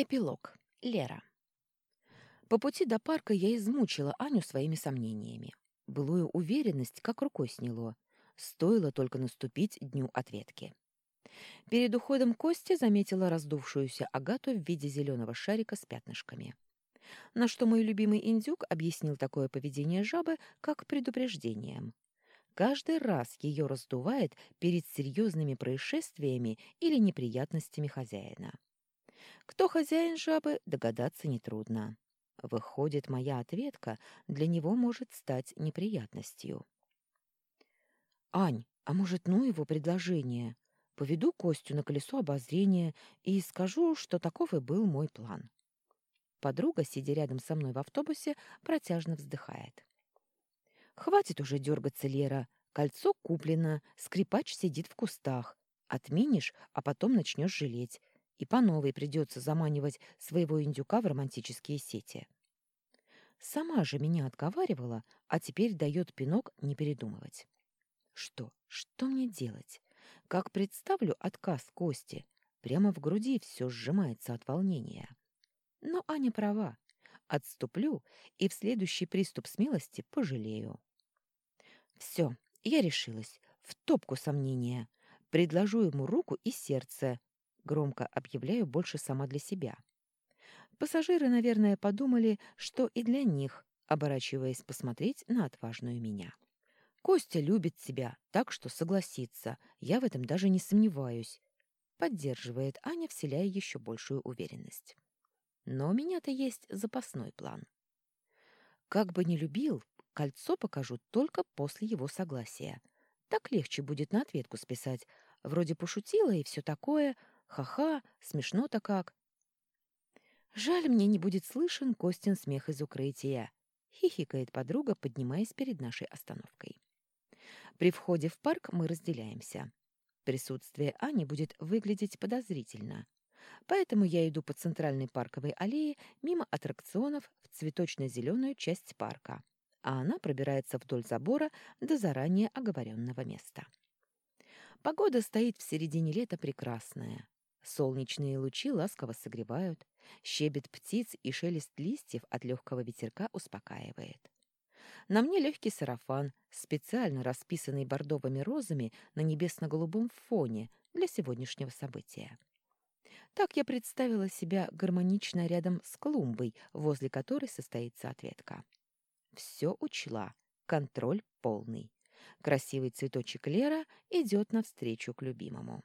Эпилог. Лера. По пути до парка я измучила Аню своими сомнениями. Былую уверенность как рукой сняло. Стоило только наступить дню ответки. Перед уходом Кости заметила раздувшуюся Агату в виде зеленого шарика с пятнышками. На что мой любимый индюк объяснил такое поведение жабы как предупреждением. Каждый раз ее раздувает перед серьезными происшествиями или неприятностями хозяина. Кто хозяин жабы, догадаться нетрудно. Выходит, моя ответка для него может стать неприятностью. «Ань, а может, ну его предложение? Поведу Костю на колесо обозрения и скажу, что таков и был мой план». Подруга, сидя рядом со мной в автобусе, протяжно вздыхает. «Хватит уже дергаться, Лера. Кольцо куплено, скрипач сидит в кустах. Отменишь, а потом начнешь жалеть и по новой придется заманивать своего индюка в романтические сети. Сама же меня отговаривала, а теперь дает пинок не передумывать. Что? Что мне делать? Как представлю отказ Кости? Прямо в груди все сжимается от волнения. Но Аня права. Отступлю и в следующий приступ смелости пожалею. Все, я решилась. В топку сомнения. Предложу ему руку и сердце, Громко объявляю больше сама для себя. Пассажиры, наверное, подумали, что и для них, оборачиваясь посмотреть на отважную меня. Костя любит тебя, так что согласится. Я в этом даже не сомневаюсь. Поддерживает Аня, вселяя еще большую уверенность. Но у меня-то есть запасной план. Как бы ни любил, кольцо покажу только после его согласия. Так легче будет на ответку списать. Вроде пошутила и все такое, Ха-ха, смешно-то как. Жаль, мне не будет слышен Костин смех из укрытия. Хихикает подруга, поднимаясь перед нашей остановкой. При входе в парк мы разделяемся. Присутствие Ани будет выглядеть подозрительно. Поэтому я иду по центральной парковой аллее мимо аттракционов в цветочно-зеленую часть парка, а она пробирается вдоль забора до заранее оговоренного места. Погода стоит в середине лета прекрасная. Солнечные лучи ласково согревают, щебет птиц и шелест листьев от легкого ветерка успокаивает. На мне легкий сарафан, специально расписанный бордовыми розами на небесно-голубом фоне для сегодняшнего события. Так я представила себя гармонично рядом с клумбой, возле которой состоится ответка. Все учла, контроль полный. Красивый цветочек Лера идет навстречу к любимому.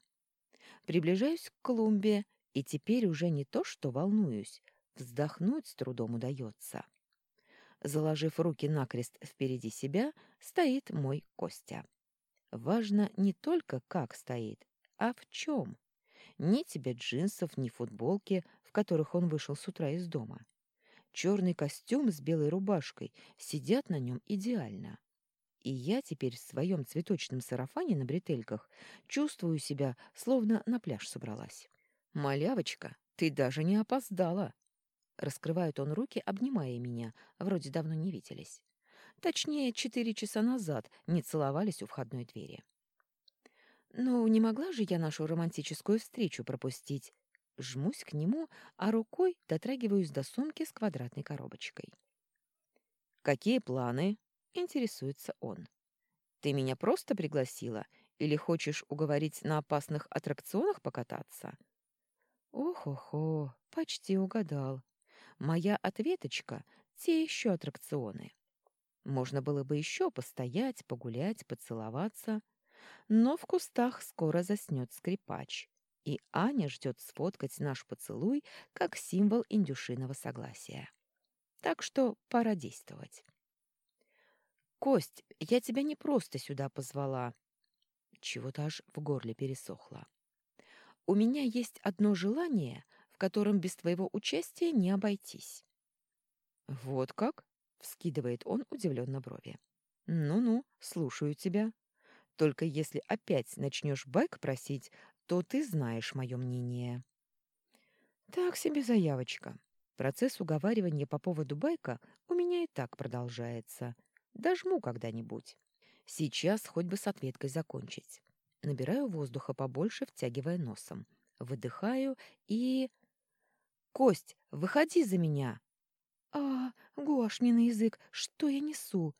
Приближаюсь к клумбе, и теперь уже не то, что волнуюсь, вздохнуть с трудом удается. Заложив руки накрест впереди себя, стоит мой Костя. Важно не только как стоит, а в чем. Ни тебе джинсов, ни футболки, в которых он вышел с утра из дома. Черный костюм с белой рубашкой сидят на нем идеально. И я теперь в своем цветочном сарафане на бретельках чувствую себя, словно на пляж собралась. «Малявочка, ты даже не опоздала!» Раскрывает он руки, обнимая меня, вроде давно не виделись. Точнее, четыре часа назад не целовались у входной двери. Ну, не могла же я нашу романтическую встречу пропустить. Жмусь к нему, а рукой дотрагиваюсь до сумки с квадратной коробочкой. «Какие планы?» Интересуется он. «Ты меня просто пригласила или хочешь уговорить на опасных аттракционах покататься?» «Ох-охо, почти угадал. Моя ответочка — те еще аттракционы. Можно было бы еще постоять, погулять, поцеловаться. Но в кустах скоро заснет скрипач, и Аня ждет сфоткать наш поцелуй как символ индюшиного согласия. Так что пора действовать. Кость, я тебя не просто сюда позвала. Чего-то аж в горле пересохло. У меня есть одно желание, в котором без твоего участия не обойтись. Вот как? Вскидывает он удивленно брови. Ну-ну, слушаю тебя. Только если опять начнешь байк просить, то ты знаешь мое мнение. Так себе заявочка. Процесс уговаривания по поводу байка у меня и так продолжается. Дожму когда-нибудь. Сейчас хоть бы с ответкой закончить. Набираю воздуха побольше, втягивая носом. Выдыхаю и... Кость, выходи за меня!» «А, гуашный язык, что я несу?»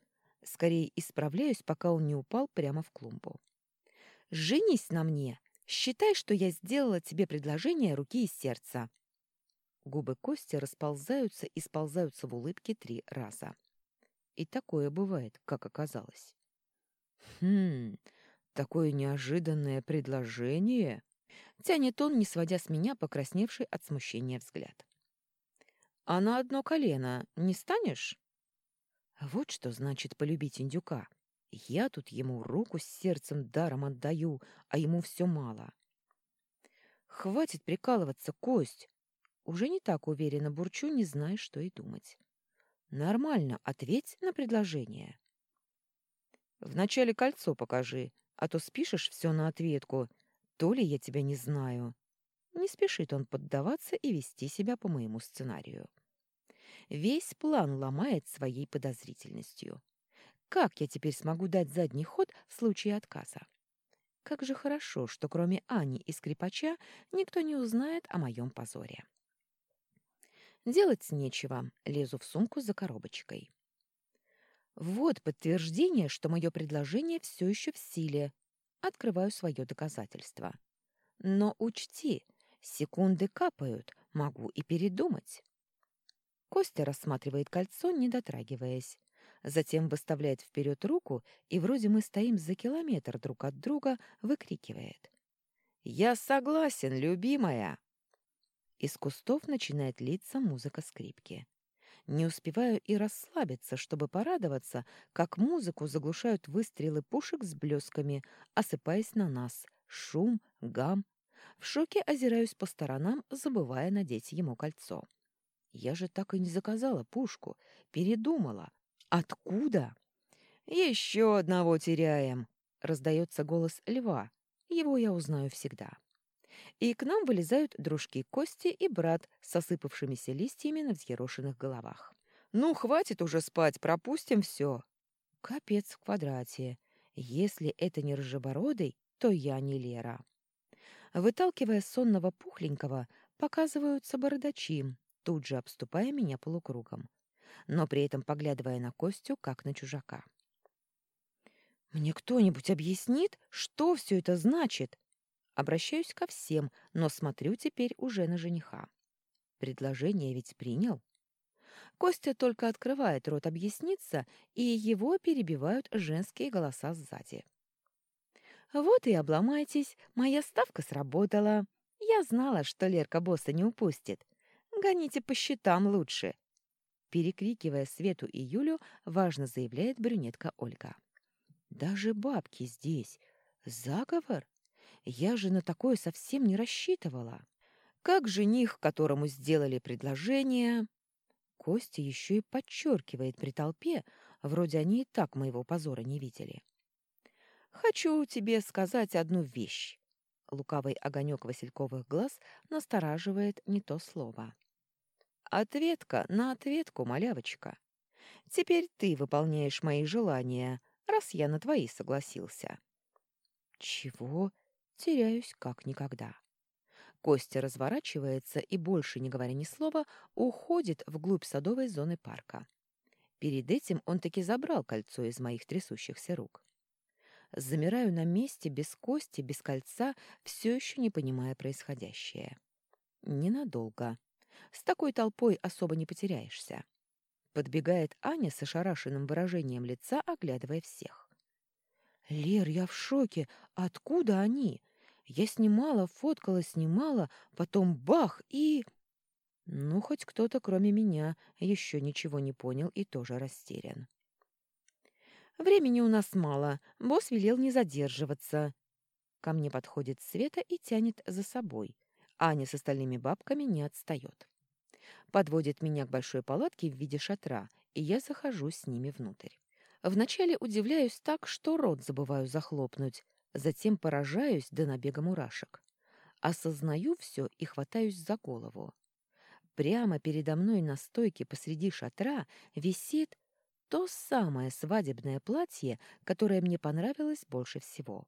Скорее исправляюсь, пока он не упал прямо в клумбу. «Женись на мне! Считай, что я сделала тебе предложение руки и сердца!» Губы Кости расползаются и сползаются в улыбке три раза. И такое бывает, как оказалось. «Хм, такое неожиданное предложение!» Тянет он, не сводя с меня покрасневший от смущения взгляд. «А на одно колено не станешь?» Вот что значит полюбить индюка. Я тут ему руку с сердцем даром отдаю, а ему все мало. Хватит прикалываться, Кость. Уже не так уверенно бурчу, не зная, что и думать. Нормально, ответь на предложение. Вначале кольцо покажи, а то спишешь все на ответку. То ли я тебя не знаю. Не спешит он поддаваться и вести себя по моему сценарию. Весь план ломает своей подозрительностью. Как я теперь смогу дать задний ход в случае отказа? Как же хорошо, что кроме Ани и скрипача никто не узнает о моем позоре. Делать нечего, лезу в сумку за коробочкой. Вот подтверждение, что мое предложение все еще в силе. Открываю свое доказательство. Но учти, секунды капают, могу и передумать. Костя рассматривает кольцо, не дотрагиваясь. Затем выставляет вперед руку, и вроде мы стоим за километр друг от друга, выкрикивает. «Я согласен, любимая!» Из кустов начинает литься музыка скрипки. Не успеваю и расслабиться, чтобы порадоваться, как музыку заглушают выстрелы пушек с блесками, осыпаясь на нас. Шум, гам. В шоке озираюсь по сторонам, забывая надеть ему кольцо. Я же так и не заказала пушку. Передумала. Откуда? Еще одного теряем, раздается голос льва. Его я узнаю всегда. И к нам вылезают дружки Кости и брат с осыпавшимися листьями на взъерошенных головах. «Ну, хватит уже спать, пропустим все!» Капец в квадрате. Если это не Рыжебородый, то я не Лера. Выталкивая сонного пухленького, показываются бородачи, тут же обступая меня полукругом, но при этом поглядывая на Костю, как на чужака. «Мне кто-нибудь объяснит, что все это значит?» Обращаюсь ко всем, но смотрю теперь уже на жениха. Предложение ведь принял. Костя только открывает рот объясниться, и его перебивают женские голоса сзади. «Вот и обломайтесь, моя ставка сработала. Я знала, что Лерка босса не упустит. Гоните по счетам лучше. Перекрикивая Свету и Юлю, важно заявляет брюнетка Ольга. Даже бабки здесь. Заговор? Я же на такое совсем не рассчитывала. Как жених, которому сделали предложение... Костя еще и подчеркивает при толпе, вроде они и так моего позора не видели. «Хочу тебе сказать одну вещь». Лукавый огонек васильковых глаз настораживает не то слово. Ответка на ответку, малявочка. Теперь ты выполняешь мои желания, раз я на твои согласился. Чего? Теряюсь как никогда. Костя разворачивается и, больше не говоря ни слова, уходит вглубь садовой зоны парка. Перед этим он таки забрал кольцо из моих трясущихся рук. Замираю на месте без кости, без кольца, все еще не понимая происходящее. Ненадолго. С такой толпой особо не потеряешься. Подбегает Аня с ошарашенным выражением лица, оглядывая всех. «Лер, я в шоке. Откуда они? Я снимала, фоткала, снимала, потом бах и...» Ну, хоть кто-то, кроме меня, еще ничего не понял и тоже растерян. «Времени у нас мало. Босс велел не задерживаться». Ко мне подходит Света и тянет за собой. Аня с остальными бабками не отстает подводит меня к большой палатке в виде шатра, и я захожу с ними внутрь. Вначале удивляюсь так, что рот забываю захлопнуть, затем поражаюсь до набега мурашек. Осознаю все и хватаюсь за голову. Прямо передо мной на стойке посреди шатра висит то самое свадебное платье, которое мне понравилось больше всего.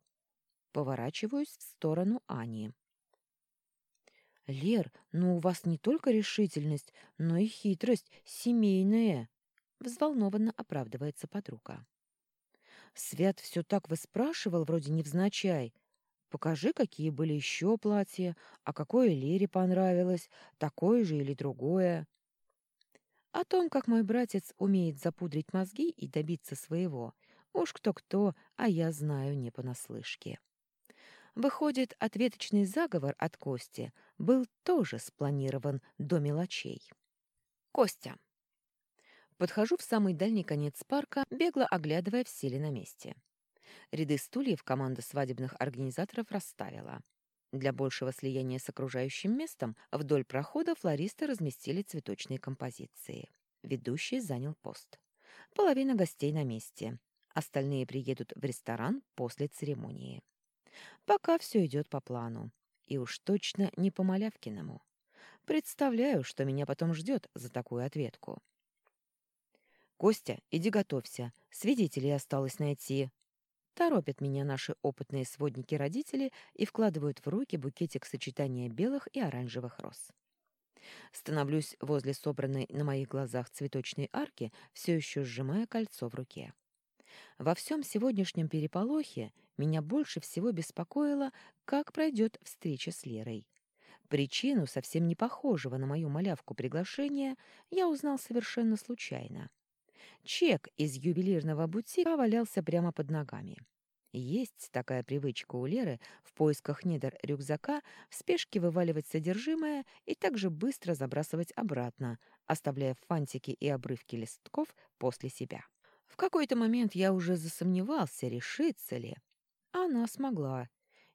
Поворачиваюсь в сторону Ани. «Лер, ну у вас не только решительность, но и хитрость семейная!» Взволнованно оправдывается подруга. Свят все так выспрашивал, вроде невзначай. Покажи, какие были еще платья, а какое Лере понравилось, такое же или другое. О том, как мой братец умеет запудрить мозги и добиться своего, уж кто-кто, а я знаю не понаслышке. Выходит, ответочный заговор от Кости был тоже спланирован до мелочей. Костя. Подхожу в самый дальний конец парка, бегло оглядывая все ли на месте. Ряды стульев команда свадебных организаторов расставила. Для большего слияния с окружающим местом вдоль прохода флористы разместили цветочные композиции. Ведущий занял пост. Половина гостей на месте. Остальные приедут в ресторан после церемонии. Пока все идет по плану. И уж точно не по Малявкиному. Представляю, что меня потом ждет за такую ответку. «Костя, иди готовься. Свидетелей осталось найти». Торопят меня наши опытные сводники-родители и вкладывают в руки букетик сочетания белых и оранжевых роз. Становлюсь возле собранной на моих глазах цветочной арки, все еще сжимая кольцо в руке. Во всем сегодняшнем переполохе меня больше всего беспокоило, как пройдет встреча с Лерой. Причину совсем не похожего на мою малявку приглашения я узнал совершенно случайно. Чек из ювелирного бутика валялся прямо под ногами. Есть такая привычка у Леры в поисках недр рюкзака в спешке вываливать содержимое и также быстро забрасывать обратно, оставляя фантики и обрывки листков после себя. В какой-то момент я уже засомневался, решится ли. Она смогла.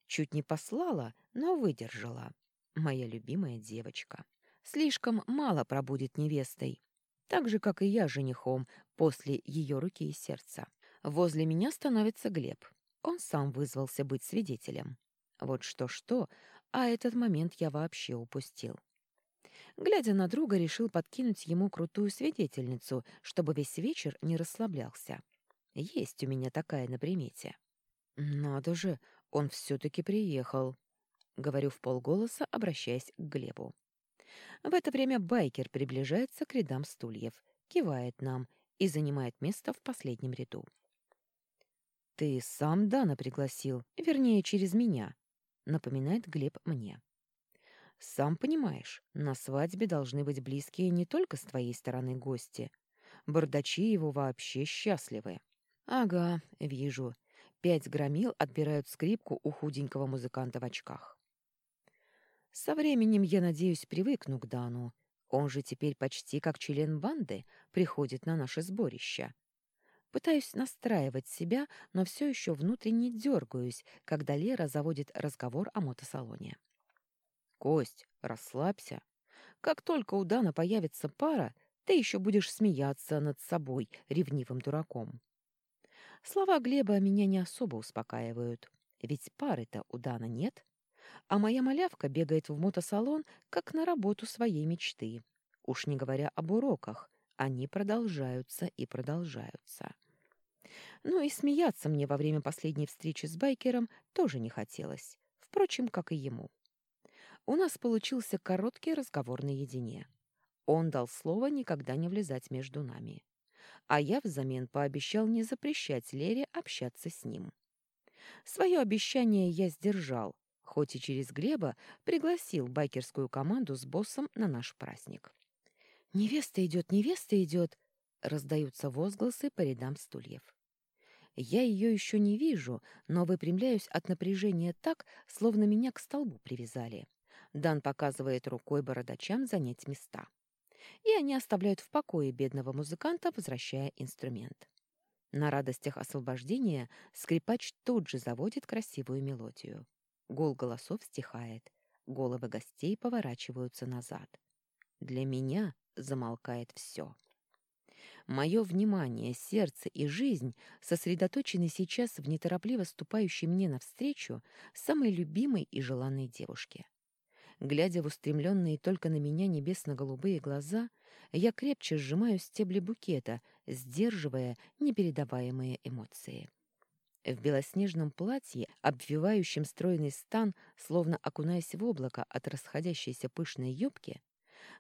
Чуть не послала, но выдержала. Моя любимая девочка. Слишком мало пробудет невестой. Так же, как и я женихом, после ее руки и сердца. Возле меня становится Глеб. Он сам вызвался быть свидетелем. Вот что-что, а этот момент я вообще упустил. Глядя на друга, решил подкинуть ему крутую свидетельницу, чтобы весь вечер не расслаблялся. Есть у меня такая на примете. «Надо же, он все-таки приехал», — говорю в полголоса, обращаясь к Глебу. В это время байкер приближается к рядам стульев, кивает нам и занимает место в последнем ряду. «Ты сам Дана пригласил, вернее, через меня», — напоминает Глеб мне. «Сам понимаешь, на свадьбе должны быть близкие не только с твоей стороны гости. Бардачи его вообще счастливы». «Ага, вижу. Пять громил отбирают скрипку у худенького музыканта в очках. Со временем, я надеюсь, привыкну к Дану. Он же теперь почти как член банды приходит на наше сборище. Пытаюсь настраивать себя, но все еще внутренне дергаюсь, когда Лера заводит разговор о мотосалоне. «Кость, расслабься. Как только у Дана появится пара, ты еще будешь смеяться над собой, ревнивым дураком». Слова Глеба меня не особо успокаивают, ведь пары-то у Дана нет а моя малявка бегает в мотосалон, как на работу своей мечты. Уж не говоря об уроках, они продолжаются и продолжаются. Ну и смеяться мне во время последней встречи с байкером тоже не хотелось, впрочем, как и ему. У нас получился короткий разговор наедине. Он дал слово никогда не влезать между нами. А я взамен пообещал не запрещать Лере общаться с ним. Свое обещание я сдержал, хоть и через Глеба, пригласил байкерскую команду с боссом на наш праздник. «Невеста идет, невеста идет!» — раздаются возгласы по рядам стульев. Я ее еще не вижу, но выпрямляюсь от напряжения так, словно меня к столбу привязали. Дан показывает рукой бородачам занять места. И они оставляют в покое бедного музыканта, возвращая инструмент. На радостях освобождения скрипач тут же заводит красивую мелодию. Гул голосов стихает, головы гостей поворачиваются назад. Для меня замолкает все. Мое внимание, сердце и жизнь сосредоточены сейчас в неторопливо ступающей мне навстречу самой любимой и желанной девушке. Глядя в устремленные только на меня небесно-голубые глаза, я крепче сжимаю стебли букета, сдерживая непередаваемые эмоции. В белоснежном платье, обвивающем стройный стан, словно окунаясь в облако от расходящейся пышной юбки,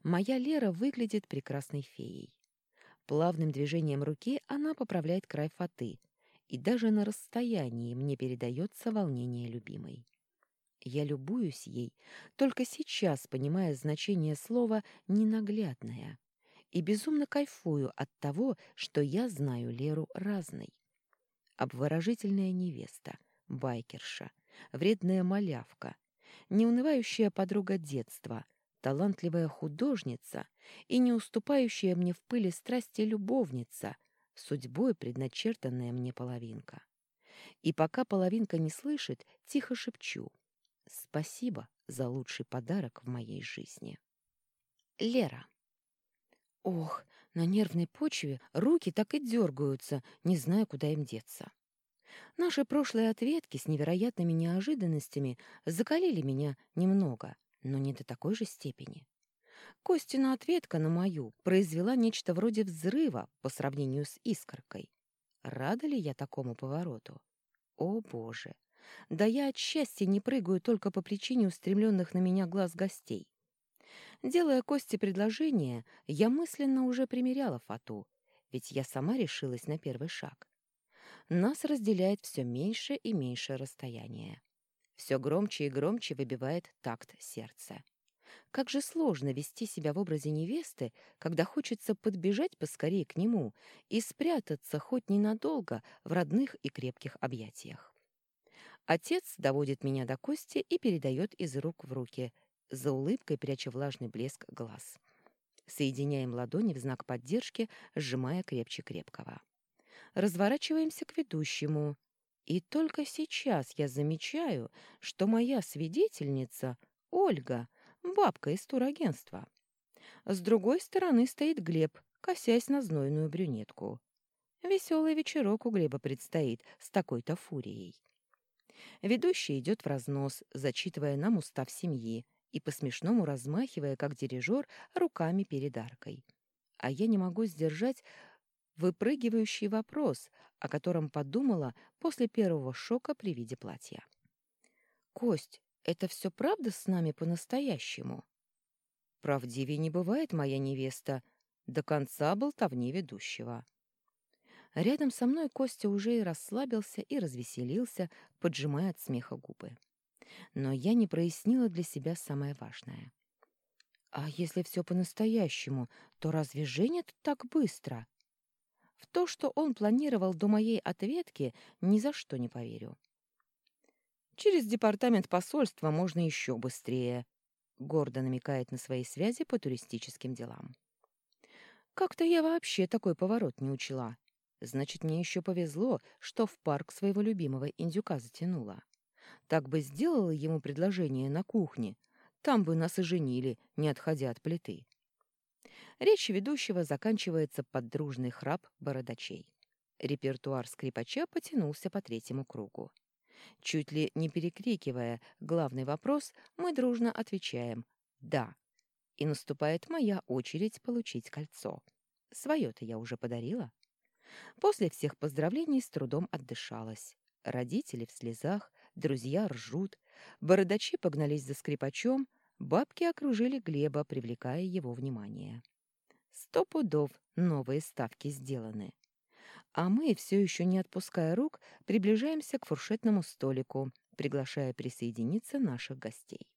моя Лера выглядит прекрасной феей. Плавным движением руки она поправляет край фаты, и даже на расстоянии мне передается волнение любимой. Я любуюсь ей, только сейчас понимая значение слова «ненаглядная», и безумно кайфую от того, что я знаю Леру разной. Обворожительная невеста, байкерша, вредная малявка, неунывающая подруга детства, талантливая художница и не уступающая мне в пыли страсти любовница, судьбой предначертанная мне половинка. И пока половинка не слышит, тихо шепчу «Спасибо за лучший подарок в моей жизни». Лера. Ох, на нервной почве руки так и дергаются, не зная, куда им деться. Наши прошлые ответки с невероятными неожиданностями закалили меня немного, но не до такой же степени. Костина ответка на мою произвела нечто вроде взрыва по сравнению с искоркой. Рада ли я такому повороту? О, Боже! Да я от счастья не прыгаю только по причине устремленных на меня глаз гостей. Делая Косте предложение, я мысленно уже примеряла фату, ведь я сама решилась на первый шаг. Нас разделяет все меньше и меньше расстояние. Все громче и громче выбивает такт сердца. Как же сложно вести себя в образе невесты, когда хочется подбежать поскорее к нему и спрятаться хоть ненадолго в родных и крепких объятиях. Отец доводит меня до кости и передает из рук в руки, за улыбкой пряча влажный блеск глаз. Соединяем ладони в знак поддержки, сжимая крепче крепкого. Разворачиваемся к ведущему. И только сейчас я замечаю, что моя свидетельница — Ольга, бабка из турагентства. С другой стороны стоит Глеб, косясь на знойную брюнетку. Веселый вечерок у Глеба предстоит с такой-то фурией. Ведущий идет в разнос, зачитывая нам устав семьи, и по-смешному размахивая, как дирижер, руками перед аркой. А я не могу сдержать выпрыгивающий вопрос, о котором подумала после первого шока при виде платья. «Кость, это все правда с нами по-настоящему?» «Правдивее не бывает, моя невеста», до конца болтовни ведущего. Рядом со мной Костя уже и расслабился, и развеселился, поджимая от смеха губы но я не прояснила для себя самое важное. А если все по-настоящему, то разве женят так быстро? В то, что он планировал до моей ответки, ни за что не поверю. Через департамент посольства можно еще быстрее, гордо намекает на свои связи по туристическим делам. Как-то я вообще такой поворот не учла. Значит, мне еще повезло, что в парк своего любимого индюка затянула. Так бы сделала ему предложение на кухне, там бы нас и женили, не отходя от плиты. Речь ведущего заканчивается под дружный храп бородачей. Репертуар скрипача потянулся по третьему кругу. Чуть ли не перекрикивая главный вопрос, мы дружно отвечаем «да». И наступает моя очередь получить кольцо. Своё-то я уже подарила. После всех поздравлений с трудом отдышалась. Родители в слезах, друзья ржут, бородачи погнались за скрипачом, бабки окружили Глеба, привлекая его внимание. Сто пудов новые ставки сделаны. А мы, все еще не отпуская рук, приближаемся к фуршетному столику, приглашая присоединиться наших гостей.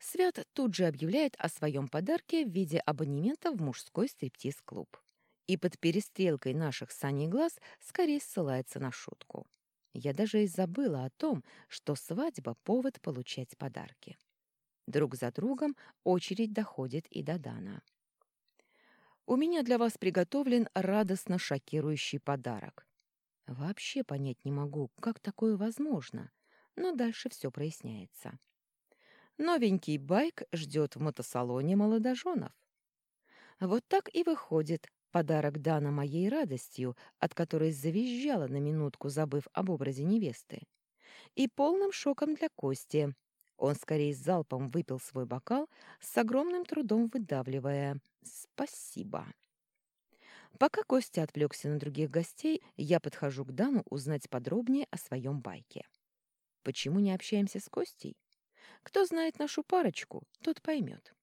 Свят тут же объявляет о своем подарке в виде абонемента в мужской стриптиз-клуб. И под перестрелкой наших саней глаз скорее ссылается на шутку. Я даже и забыла о том, что свадьба — повод получать подарки. Друг за другом очередь доходит и до Дана. «У меня для вас приготовлен радостно шокирующий подарок. Вообще понять не могу, как такое возможно, но дальше все проясняется. Новенький байк ждет в мотосалоне молодоженов. Вот так и выходит, Подарок Дана моей радостью, от которой завизжала на минутку, забыв об образе невесты. И полным шоком для Кости. Он скорее залпом выпил свой бокал, с огромным трудом выдавливая «Спасибо». Пока Костя отвлекся на других гостей, я подхожу к Дану узнать подробнее о своем байке. Почему не общаемся с Костей? Кто знает нашу парочку, тот поймет.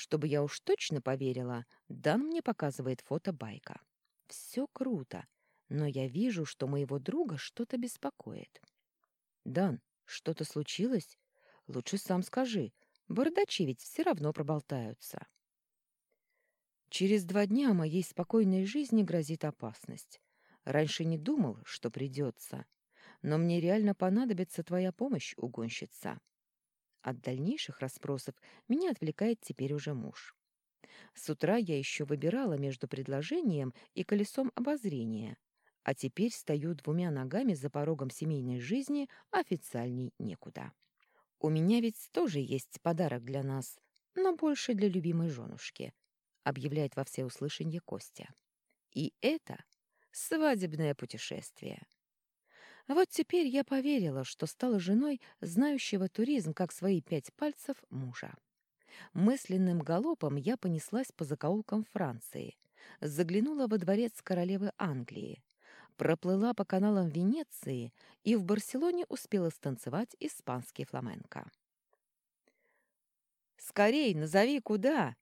Чтобы я уж точно поверила, Дан мне показывает фото байка. Все круто, но я вижу, что моего друга что-то беспокоит. «Дан, что-то случилось? Лучше сам скажи. Бардачи ведь все равно проболтаются». Через два дня моей спокойной жизни грозит опасность. Раньше не думал, что придется. Но мне реально понадобится твоя помощь, угонщица. От дальнейших расспросов меня отвлекает теперь уже муж. С утра я еще выбирала между предложением и колесом обозрения, а теперь стою двумя ногами за порогом семейной жизни, официальней некуда. У меня ведь тоже есть подарок для нас, но больше для любимой женушки — объявляет во всеуслышание Костя. И это свадебное путешествие. Вот теперь я поверила, что стала женой знающего туризм как свои пять пальцев мужа. Мысленным галопом я понеслась по закоулкам Франции, заглянула во дворец королевы Англии, проплыла по каналам Венеции и в Барселоне успела станцевать испанский фламенко. «Скорей, назови, куда!»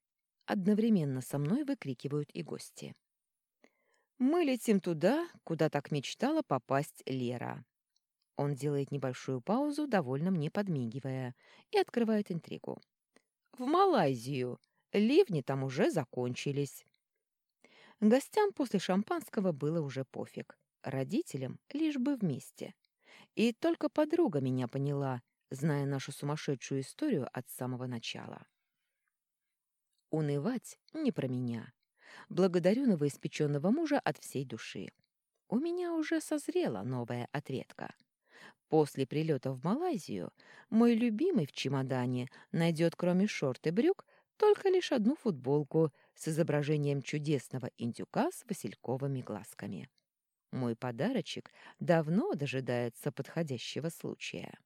Одновременно со мной выкрикивают и гости. «Мы летим туда, куда так мечтала попасть Лера». Он делает небольшую паузу, довольно мне подмигивая, и открывает интригу. «В Малайзию. Ливни там уже закончились». Гостям после шампанского было уже пофиг. Родителям лишь бы вместе. И только подруга меня поняла, зная нашу сумасшедшую историю от самого начала. Унывать не про меня. Благодарю новоиспеченного мужа от всей души. У меня уже созрела новая ответка. После прилета в Малайзию мой любимый в чемодане найдет кроме шорт и брюк только лишь одну футболку с изображением чудесного индюка с васильковыми глазками. Мой подарочек давно дожидается подходящего случая.